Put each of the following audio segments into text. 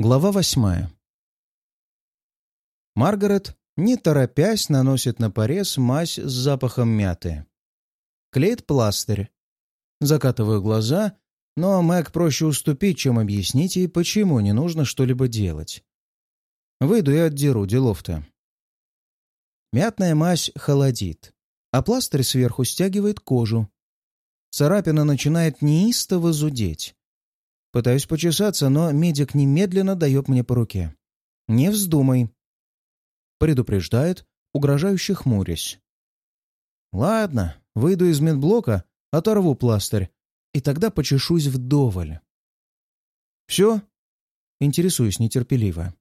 Глава восьмая. Маргарет, не торопясь, наносит на порез мазь с запахом мяты. Клеит пластырь. Закатываю глаза, но Мэг проще уступить, чем объяснить ей, почему не нужно что-либо делать. Выйду и отдеру делов-то. Мятная мазь холодит, а пластырь сверху стягивает кожу. Царапина начинает неистово зудеть. Пытаюсь почесаться, но медик немедленно дает мне по руке. «Не вздумай!» Предупреждает, угрожающе хмурясь. «Ладно, выйду из медблока, оторву пластырь, и тогда почешусь вдоволь». «Все?» Интересуюсь нетерпеливо.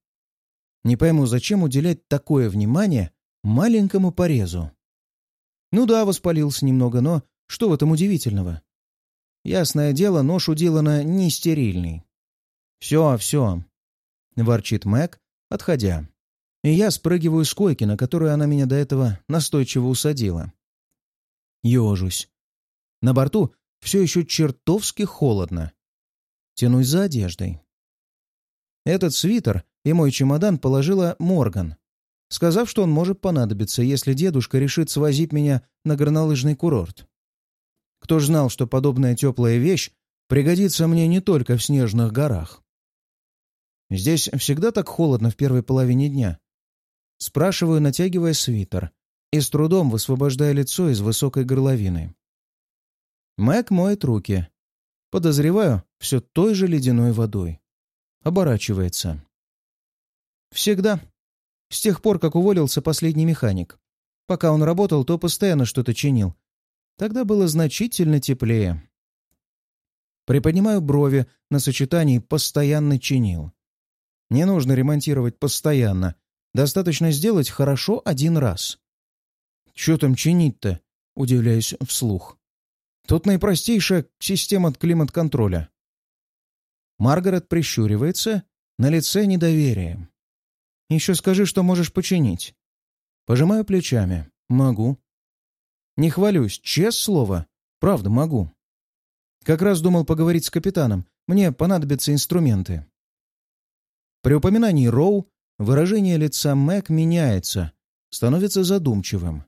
Не пойму, зачем уделять такое внимание маленькому порезу. Ну да, воспалился немного, но что в этом удивительного? Ясное дело, нож у Дилана не стерильный. «Все, все», — ворчит Мэг, отходя. И я спрыгиваю с койки, на которую она меня до этого настойчиво усадила. Ежусь. На борту все еще чертовски холодно. Тянусь за одеждой. Этот свитер и мой чемодан положила Морган, сказав, что он может понадобиться, если дедушка решит свозить меня на горнолыжный курорт. Кто ж знал, что подобная теплая вещь пригодится мне не только в снежных горах. Здесь всегда так холодно в первой половине дня. Спрашиваю, натягивая свитер и с трудом высвобождая лицо из высокой горловины. Мэг моет руки. Подозреваю, все той же ледяной водой. Оборачивается. Всегда. С тех пор, как уволился последний механик. Пока он работал, то постоянно что-то чинил, Тогда было значительно теплее. Приподнимаю брови на сочетании «постоянно чинил». Не нужно ремонтировать постоянно. Достаточно сделать хорошо один раз. «Че там чинить-то?» — удивляюсь вслух. «Тут наипростейшая система климат-контроля». Маргарет прищуривается, на лице недоверие. «Еще скажи, что можешь починить». Пожимаю плечами. «Могу. Не хвалюсь, честное слово. Правда, могу. Как раз думал поговорить с капитаном. Мне понадобятся инструменты. При упоминании Роу выражение лица Мэг меняется, становится задумчивым.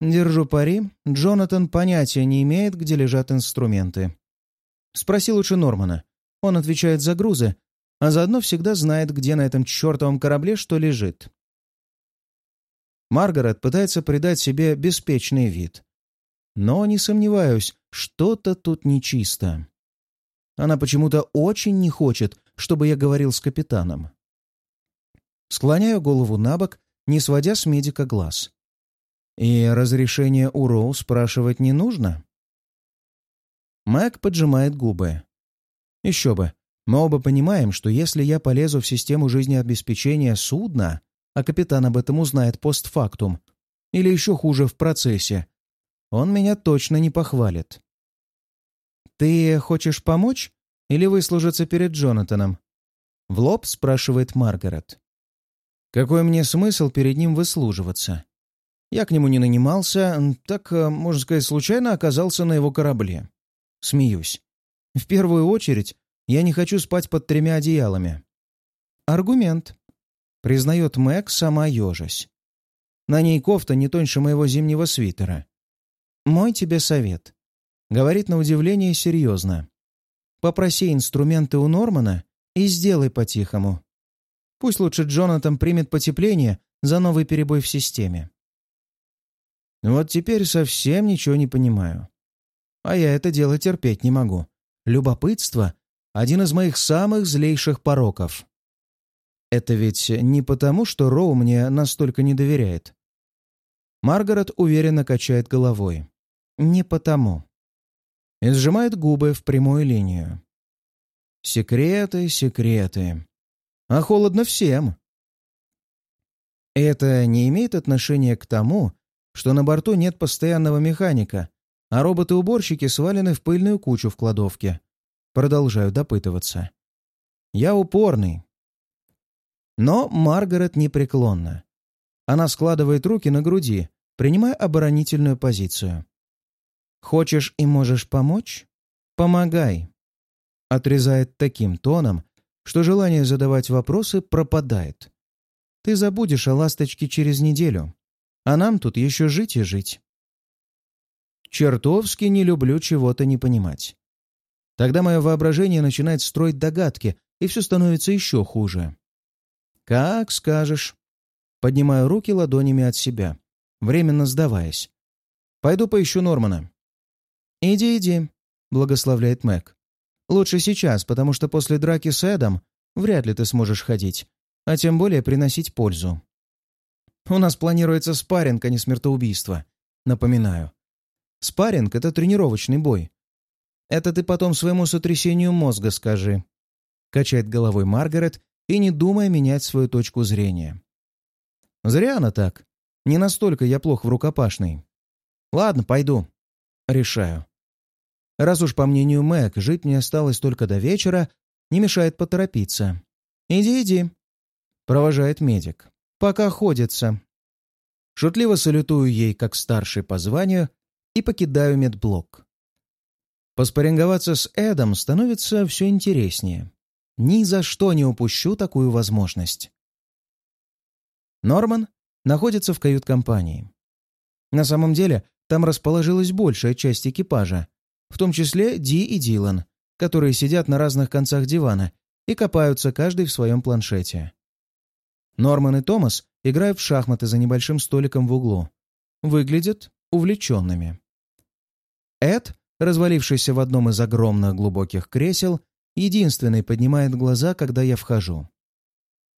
Держу пари, Джонатан понятия не имеет, где лежат инструменты. Спроси лучше Нормана. Он отвечает за грузы, а заодно всегда знает, где на этом чертовом корабле что лежит. Маргарет пытается придать себе беспечный вид. Но, не сомневаюсь, что-то тут нечисто. Она почему-то очень не хочет, чтобы я говорил с капитаном. Склоняю голову на бок, не сводя с медика глаз. И разрешение у Роу спрашивать не нужно? Мэг поджимает губы. Еще бы. Мы оба понимаем, что если я полезу в систему жизнеобеспечения судна, а капитан об этом узнает постфактум, или еще хуже в процессе, он меня точно не похвалит. «Ты хочешь помочь или выслужиться перед Джонатаном?» В лоб спрашивает Маргарет. «Какой мне смысл перед ним выслуживаться? Я к нему не нанимался, так, э, можно сказать, случайно оказался на его корабле. Смеюсь. В первую очередь, я не хочу спать под тремя одеялами. Аргумент. Признает Мэг, сама ежась. На ней кофта не тоньше моего зимнего свитера. «Мой тебе совет», — говорит на удивление серьезно. «Попроси инструменты у Нормана и сделай по-тихому. Пусть лучше Джонатан примет потепление за новый перебой в системе». Вот теперь совсем ничего не понимаю. А я это дело терпеть не могу. Любопытство — один из моих самых злейших пороков. Это ведь не потому, что Роу мне настолько не доверяет. Маргарет уверенно качает головой. Не потому. И сжимает губы в прямую линию. Секреты, секреты. А холодно всем. Это не имеет отношения к тому, что на борту нет постоянного механика, а роботы-уборщики свалены в пыльную кучу в кладовке. Продолжаю допытываться. Я упорный, но Маргарет непреклонна. Она складывает руки на груди, принимая оборонительную позицию. «Хочешь и можешь помочь? Помогай!» Отрезает таким тоном, что желание задавать вопросы пропадает. Ты забудешь о ласточке через неделю, а нам тут еще жить и жить. Чертовски не люблю чего-то не понимать. Тогда мое воображение начинает строить догадки, и все становится еще хуже. «Как скажешь». Поднимаю руки ладонями от себя, временно сдаваясь. «Пойду поищу Нормана». «Иди, иди», — благословляет Мэг. «Лучше сейчас, потому что после драки с Эдом вряд ли ты сможешь ходить, а тем более приносить пользу». «У нас планируется спарринг, а не смертоубийство», — напоминаю. «Спарринг — это тренировочный бой. Это ты потом своему сотрясению мозга скажи», — качает головой Маргарет и не думая менять свою точку зрения. «Зря она так. Не настолько я плох в рукопашной. Ладно, пойду. Решаю. Раз уж, по мнению Мэг, жить мне осталось только до вечера, не мешает поторопиться. «Иди, иди», — провожает медик. «Пока ходится». Шутливо салютую ей, как старший по званию, и покидаю медблок. Поспоринговаться с Эдом становится все интереснее. Ни за что не упущу такую возможность. Норман находится в кают-компании. На самом деле, там расположилась большая часть экипажа, в том числе Ди и Дилан, которые сидят на разных концах дивана и копаются каждый в своем планшете. Норман и Томас играют в шахматы за небольшим столиком в углу. Выглядят увлеченными. Эд, развалившийся в одном из огромных глубоких кресел, единственный поднимает глаза, когда я вхожу.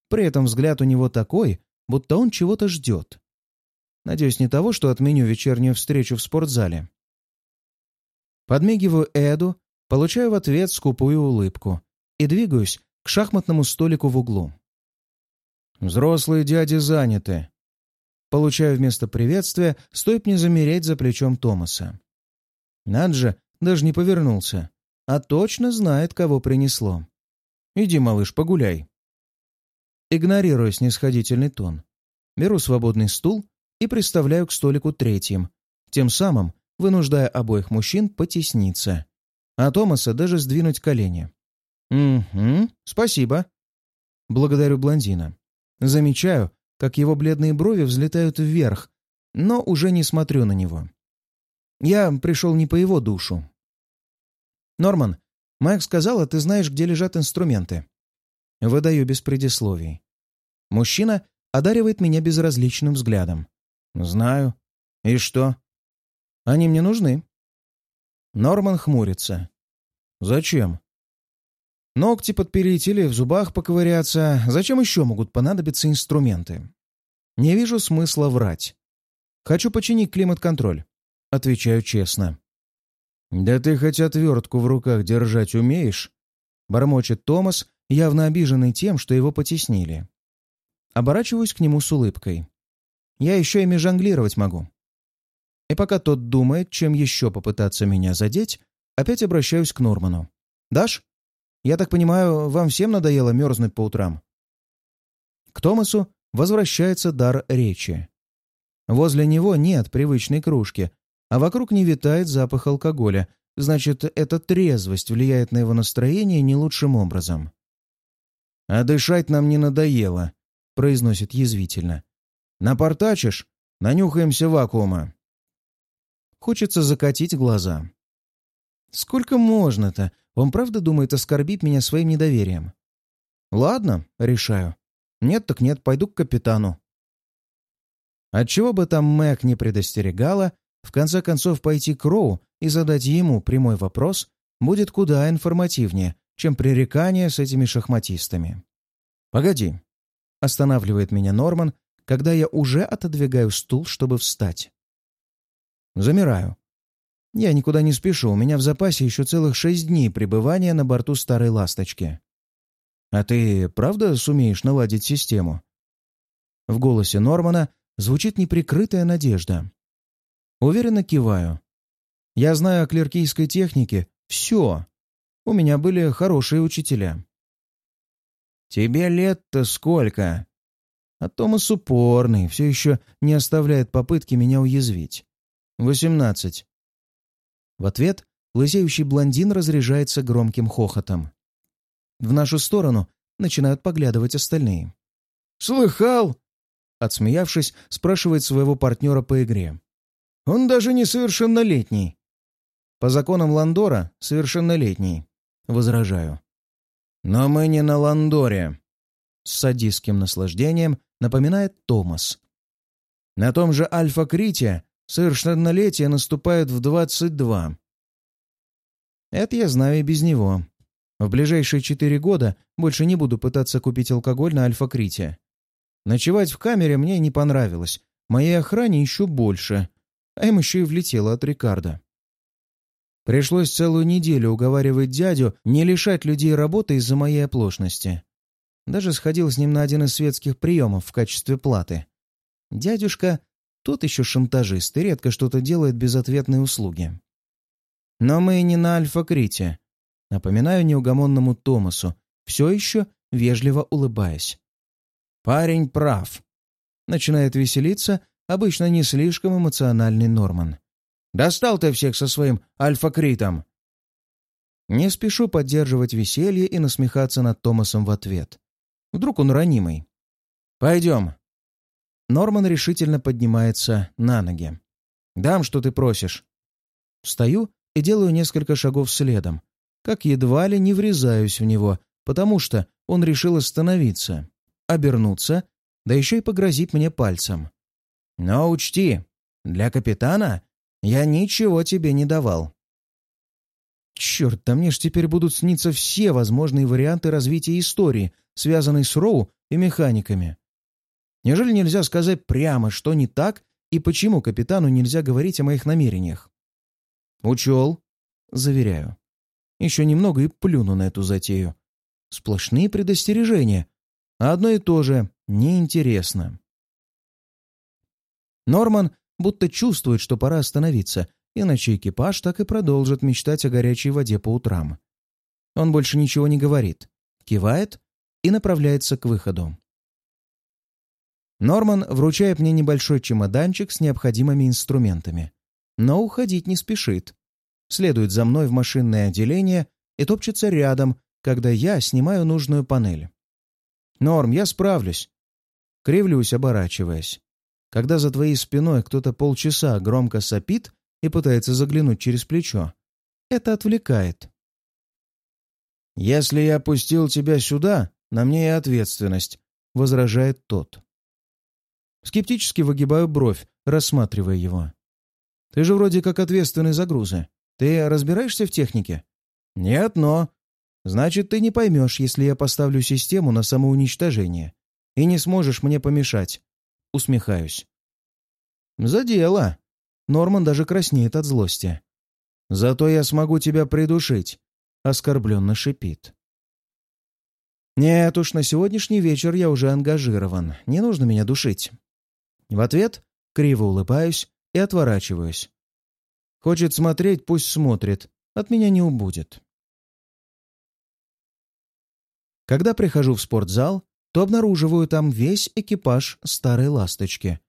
При этом взгляд у него такой, будто он чего-то ждет. Надеюсь, не того, что отменю вечернюю встречу в спортзале. Подмигиваю Эду, получаю в ответ скупую улыбку и двигаюсь к шахматному столику в углу. «Взрослые дяди заняты». Получаю вместо приветствия, стоит мне замереть за плечом Томаса. Наджа даже не повернулся, а точно знает, кого принесло. «Иди, малыш, погуляй». Игнорирую снисходительный тон. Беру свободный стул и приставляю к столику третьим, тем самым вынуждая обоих мужчин потесниться, а Томаса даже сдвинуть колени. «Угу, спасибо». Благодарю блондина. Замечаю, как его бледные брови взлетают вверх, но уже не смотрю на него. Я пришел не по его душу. «Норман, Майк сказала, ты знаешь, где лежат инструменты». Выдаю без предисловий. Мужчина одаривает меня безразличным взглядом. «Знаю. И что?» «Они мне нужны». Норман хмурится. «Зачем?» «Ногти подпилить или в зубах поковыряться. Зачем еще могут понадобиться инструменты?» «Не вижу смысла врать. Хочу починить климат-контроль». Отвечаю честно. «Да ты хоть отвертку в руках держать умеешь?» Бормочет Томас, явно обиженный тем, что его потеснили. Оборачиваюсь к нему с улыбкой. Я еще ими жонглировать могу. И пока тот думает, чем еще попытаться меня задеть, опять обращаюсь к Норману. «Даш, я так понимаю, вам всем надоело мерзнуть по утрам?» К Томасу возвращается дар речи. Возле него нет привычной кружки, а вокруг не витает запах алкоголя, значит, эта трезвость влияет на его настроение не лучшим образом. «А дышать нам не надоело», — произносит язвительно. «Напортачишь? Нанюхаемся вакуума». Хочется закатить глаза. «Сколько можно-то? Он правда думает оскорбить меня своим недоверием?» «Ладно», — решаю. «Нет так нет, пойду к капитану». Отчего бы там Мэг не предостерегала, в конце концов пойти к Роу и задать ему прямой вопрос будет куда информативнее, чем пререкание с этими шахматистами. «Погоди», — останавливает меня Норман, когда я уже отодвигаю стул, чтобы встать. Замираю. Я никуда не спешу, у меня в запасе еще целых шесть дней пребывания на борту старой «Ласточки». «А ты правда сумеешь наладить систему?» В голосе Нормана звучит неприкрытая надежда. Уверенно киваю. Я знаю о клеркийской технике все. У меня были хорошие учителя. «Тебе лет-то сколько?» А Томас упорный, все еще не оставляет попытки меня уязвить. «Восемнадцать». В ответ лысеющий блондин разряжается громким хохотом. В нашу сторону начинают поглядывать остальные. «Слыхал?» Отсмеявшись, спрашивает своего партнера по игре. «Он даже не совершеннолетний». «По законам Ландора совершеннолетний», — возражаю. «Но мы не на Ландоре», — с садистским наслаждением напоминает Томас. «На том же Альфа-Крите совершеннолетие наступает в 22. Это я знаю и без него. В ближайшие четыре года больше не буду пытаться купить алкоголь на Альфа-Крите. Ночевать в камере мне не понравилось. Моей охране еще больше. А им еще и влетело от Рикардо. Пришлось целую неделю уговаривать дядю не лишать людей работы из-за моей оплошности. Даже сходил с ним на один из светских приемов в качестве платы. Дядюшка тот еще шантажист и редко что-то делает без ответной услуги. Но мы не на Альфа-Крите. Напоминаю неугомонному Томасу, все еще вежливо улыбаясь. Парень прав. Начинает веселиться обычно не слишком эмоциональный Норман. Достал ты всех со своим альфа-критом. Не спешу поддерживать веселье и насмехаться над Томасом в ответ. Вдруг он ранимый. «Пойдем». Норман решительно поднимается на ноги. «Дам, что ты просишь». Встаю и делаю несколько шагов следом, как едва ли не врезаюсь в него, потому что он решил остановиться обернуться, да еще и погрозить мне пальцем. Но учти, для капитана я ничего тебе не давал. Черт, да мне ж теперь будут сниться все возможные варианты развития истории, связанной с Роу и механиками. Неужели нельзя сказать прямо, что не так и почему капитану нельзя говорить о моих намерениях? Учел, заверяю. Еще немного и плюну на эту затею. Сплошные предостережения, а одно и то же неинтересно. Норман будто чувствует, что пора остановиться, иначе экипаж так и продолжит мечтать о горячей воде по утрам. Он больше ничего не говорит, кивает и направляется к выходу. Норман вручает мне небольшой чемоданчик с необходимыми инструментами, но уходить не спешит. Следует за мной в машинное отделение и топчется рядом, когда я снимаю нужную панель. «Норм, я справлюсь!» Кривлюсь, оборачиваясь. Когда за твоей спиной кто-то полчаса громко сопит и пытается заглянуть через плечо, это отвлекает. «Если я опустил тебя сюда, на мне и ответственность», — возражает тот. Скептически выгибаю бровь, рассматривая его. «Ты же вроде как ответственный за грузы. Ты разбираешься в технике?» «Нет, но...» Значит, ты не поймешь, если я поставлю систему на самоуничтожение. И не сможешь мне помешать. Усмехаюсь. За дело. Норман даже краснеет от злости. Зато я смогу тебя придушить. Оскорбленно шипит. Нет уж, на сегодняшний вечер я уже ангажирован. Не нужно меня душить. В ответ криво улыбаюсь и отворачиваюсь. Хочет смотреть, пусть смотрит. От меня не убудет. Когда прихожу в спортзал, то обнаруживаю там весь экипаж старой «Ласточки».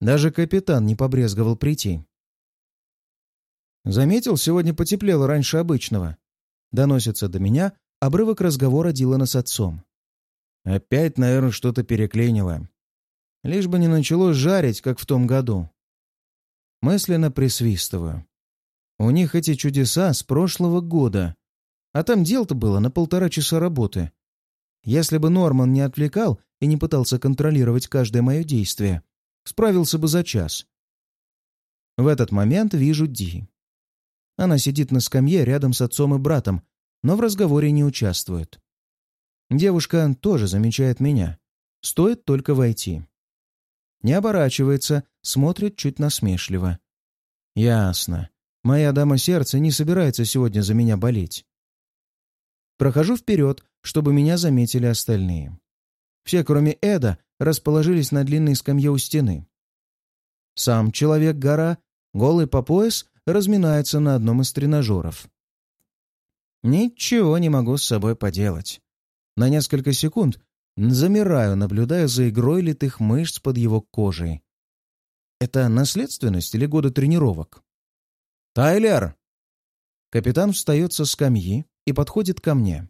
Даже капитан не побрезговал прийти. Заметил, сегодня потеплело раньше обычного. Доносится до меня обрывок разговора Дилана с отцом. Опять, наверное, что-то переклинило. Лишь бы не начало жарить, как в том году. Мысленно присвистываю. У них эти чудеса с прошлого года. А там дел-то было на полтора часа работы. Если бы Норман не отвлекал и не пытался контролировать каждое мое действие, справился бы за час. В этот момент вижу Ди. Она сидит на скамье рядом с отцом и братом, но в разговоре не участвует. Девушка тоже замечает меня. Стоит только войти. Не оборачивается, смотрит чуть насмешливо. Ясно. Моя дама сердца не собирается сегодня за меня болеть. Прохожу вперед, чтобы меня заметили остальные. Все, кроме Эда, расположились на длинной скамье у стены. Сам человек-гора, голый по пояс, разминается на одном из тренажеров. Ничего не могу с собой поделать. На несколько секунд замираю, наблюдая за игрой литых мышц под его кожей. Это наследственность или годы тренировок? «Тайлер!» Капитан встает со скамьи и подходит ко мне.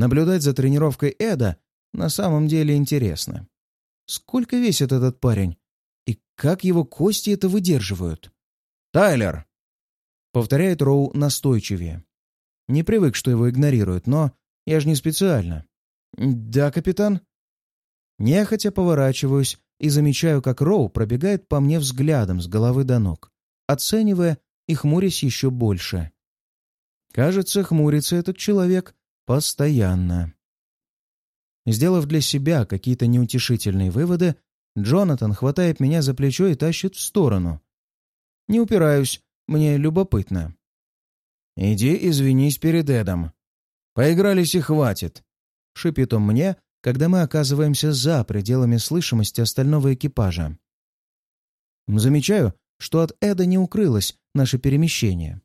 Наблюдать за тренировкой Эда на самом деле интересно. Сколько весит этот парень? И как его кости это выдерживают? «Тайлер!» — повторяет Роу настойчивее. Не привык, что его игнорируют, но я же не специально. «Да, капитан?» Нехотя поворачиваюсь и замечаю, как Роу пробегает по мне взглядом с головы до ног, оценивая и хмурясь еще больше. Кажется, хмурится этот человек постоянно. Сделав для себя какие-то неутешительные выводы, Джонатан хватает меня за плечо и тащит в сторону. Не упираюсь, мне любопытно. «Иди извинись перед Эдом. Поигрались и хватит», — шипит он мне, когда мы оказываемся за пределами слышимости остального экипажа. Замечаю, что от Эда не укрылось наше перемещение.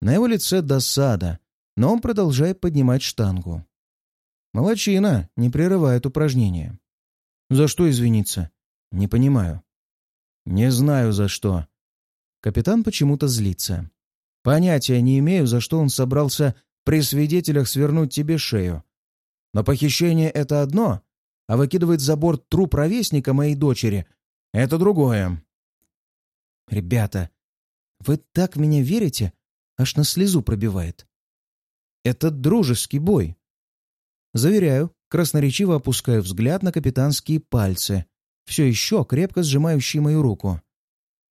На его лице досада, но он продолжает поднимать штангу. Молодчина, не прерывает упражнение. За что извиниться? Не понимаю. Не знаю, за что. Капитан почему-то злится. Понятия не имею, за что он собрался при свидетелях свернуть тебе шею. Но похищение — это одно, а выкидывать за борт труп ровесника моей дочери — это другое. Ребята, вы так меня верите, аж на слезу пробивает. Это дружеский бой. Заверяю, красноречиво опускаю взгляд на капитанские пальцы, все еще крепко сжимающие мою руку.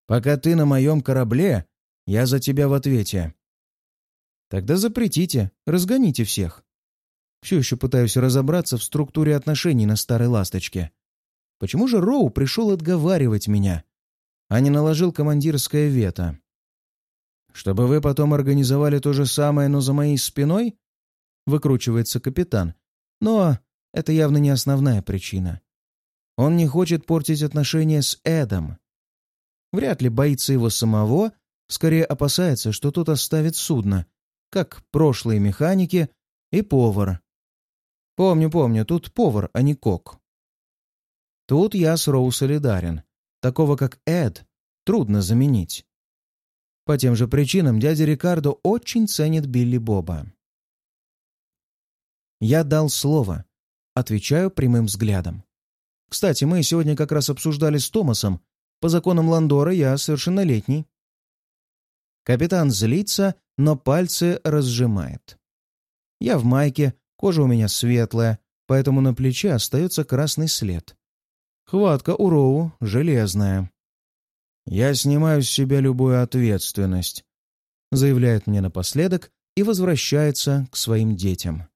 «Пока ты на моем корабле, я за тебя в ответе». «Тогда запретите, разгоните всех». Все еще пытаюсь разобраться в структуре отношений на старой ласточке. Почему же Роу пришел отговаривать меня, а не наложил командирское вето? «Чтобы вы потом организовали то же самое, но за моей спиной?» Выкручивается капитан. Но это явно не основная причина. Он не хочет портить отношения с Эдом. Вряд ли боится его самого, скорее опасается, что тот оставит судно, как прошлые механики и повар. Помню, помню, тут повар, а не кок. Тут я с Роу солидарен. Такого, как Эд, трудно заменить. По тем же причинам дядя Рикардо очень ценит Билли Боба. Я дал слово. Отвечаю прямым взглядом. Кстати, мы сегодня как раз обсуждали с Томасом. По законам Ландора я совершеннолетний. Капитан злится, но пальцы разжимает. Я в майке, кожа у меня светлая, поэтому на плече остается красный след. Хватка у Роу железная. «Я снимаю с себя любую ответственность», — заявляет мне напоследок и возвращается к своим детям.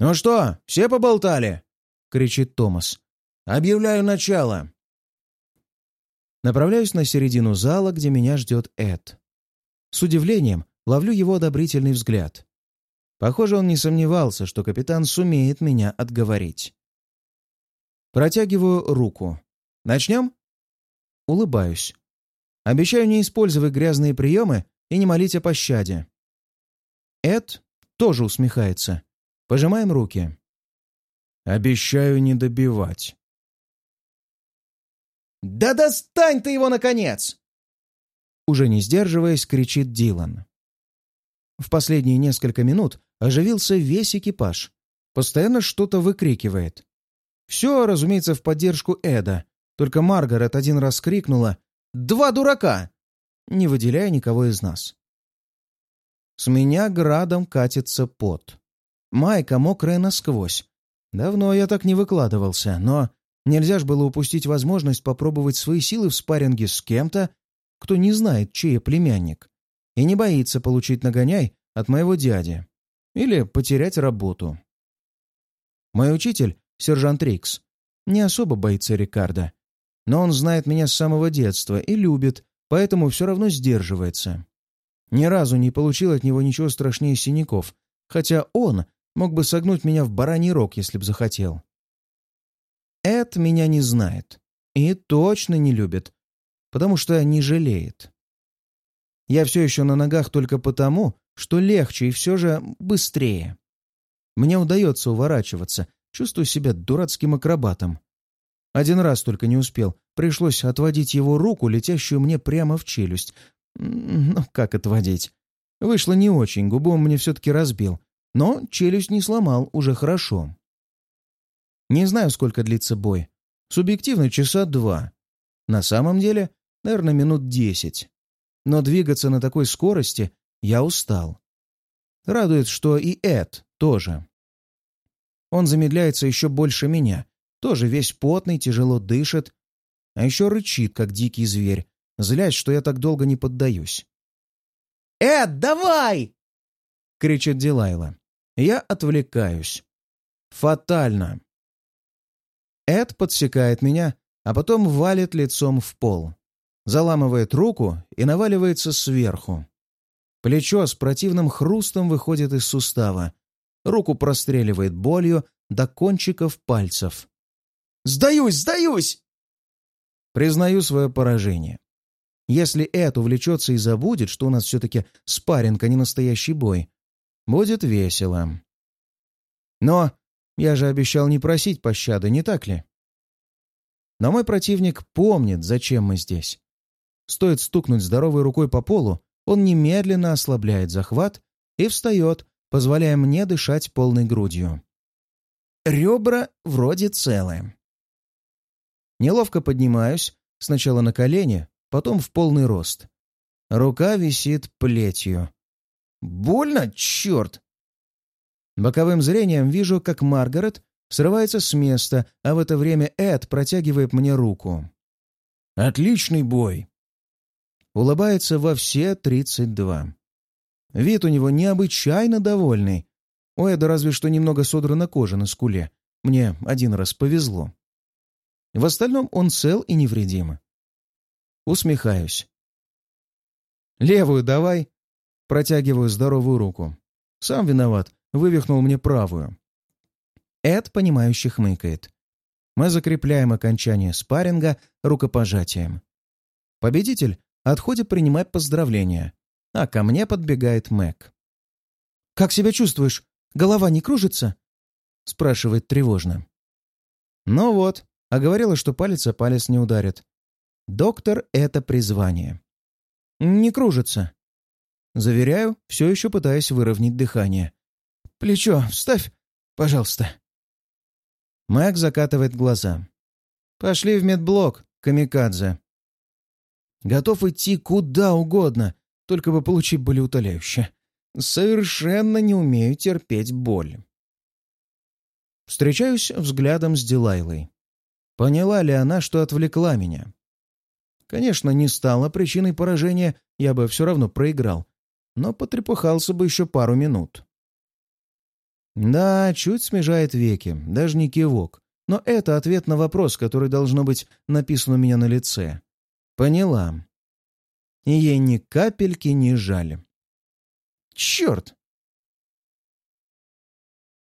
«Ну что, все поболтали?» — кричит Томас. «Объявляю начало!» Направляюсь на середину зала, где меня ждет Эд. С удивлением ловлю его одобрительный взгляд. Похоже, он не сомневался, что капитан сумеет меня отговорить. Протягиваю руку. «Начнем?» Улыбаюсь. Обещаю не использовать грязные приемы и не молить о пощаде. Эд тоже усмехается. Пожимаем руки. Обещаю не добивать. «Да достань ты его, наконец!» Уже не сдерживаясь, кричит Дилан. В последние несколько минут оживился весь экипаж. Постоянно что-то выкрикивает. Все, разумеется, в поддержку Эда, только Маргарет один раз крикнула «Два дурака!», не выделяя никого из нас. С меня градом катится пот. Майка мокрая насквозь. Давно я так не выкладывался, но нельзя ж было упустить возможность попробовать свои силы в спарринге с кем-то, кто не знает, чей племянник, и не боится получить нагоняй от моего дяди или потерять работу. Мой учитель, сержант Рикс, не особо боится Рикардо но он знает меня с самого детства и любит, поэтому все равно сдерживается. Ни разу не получил от него ничего страшнее синяков, хотя он мог бы согнуть меня в бараний рог, если б захотел. Эд меня не знает и точно не любит, потому что не жалеет. Я все еще на ногах только потому, что легче и все же быстрее. Мне удается уворачиваться, чувствую себя дурацким акробатом. Один раз только не успел. Пришлось отводить его руку, летящую мне прямо в челюсть. Ну, как отводить? Вышло не очень, губу он мне все-таки разбил. Но челюсть не сломал, уже хорошо. Не знаю, сколько длится бой. Субъективно часа два. На самом деле, наверное, минут десять. Но двигаться на такой скорости я устал. Радует, что и Эд тоже. Он замедляется еще больше меня. Тоже весь потный, тяжело дышит. А еще рычит, как дикий зверь, злясь, что я так долго не поддаюсь. «Эд, давай!» — кричит Дилайла. Я отвлекаюсь. Фатально. Эд подсекает меня, а потом валит лицом в пол. Заламывает руку и наваливается сверху. Плечо с противным хрустом выходит из сустава. Руку простреливает болью до кончиков пальцев. «Сдаюсь! Сдаюсь!» Признаю свое поражение. Если Эд увлечется и забудет, что у нас все-таки спарринг, а не настоящий бой, будет весело. Но я же обещал не просить пощады, не так ли? Но мой противник помнит, зачем мы здесь. Стоит стукнуть здоровой рукой по полу, он немедленно ослабляет захват и встает, позволяя мне дышать полной грудью. Ребра вроде целые. Неловко поднимаюсь, сначала на колени, потом в полный рост. Рука висит плетью. Больно, черт! Боковым зрением вижу, как Маргарет срывается с места, а в это время Эд протягивает мне руку. «Отличный бой!» Улыбается во все тридцать два. Вид у него необычайно довольный. У Эда разве что немного содрана кожа на скуле. Мне один раз повезло. В остальном он цел и невредим. Усмехаюсь. «Левую давай!» Протягиваю здоровую руку. Сам виноват, вывихнул мне правую. Эд, понимающе хмыкает. Мы закрепляем окончание спарринга рукопожатием. Победитель отходит принимать поздравления, а ко мне подбегает Мэг. «Как себя чувствуешь? Голова не кружится?» — спрашивает тревожно. «Ну вот, а говорила, что палец о палец не ударит. Доктор — это призвание». «Не кружится». Заверяю, все еще пытаясь выровнять дыхание. «Плечо вставь, пожалуйста». Мэг закатывает глаза. «Пошли в медблок, камикадзе». Готов идти куда угодно, только бы получить болеутоляющее. Совершенно не умею терпеть боль. Встречаюсь взглядом с Дилайлой. Поняла ли она, что отвлекла меня? Конечно, не стала причиной поражения, я бы все равно проиграл, но потрепыхался бы еще пару минут. Да, чуть смежает веки, даже не кивок. Но это ответ на вопрос, который должно быть написан у меня на лице. Поняла. И ей ни капельки не жаль. Черт!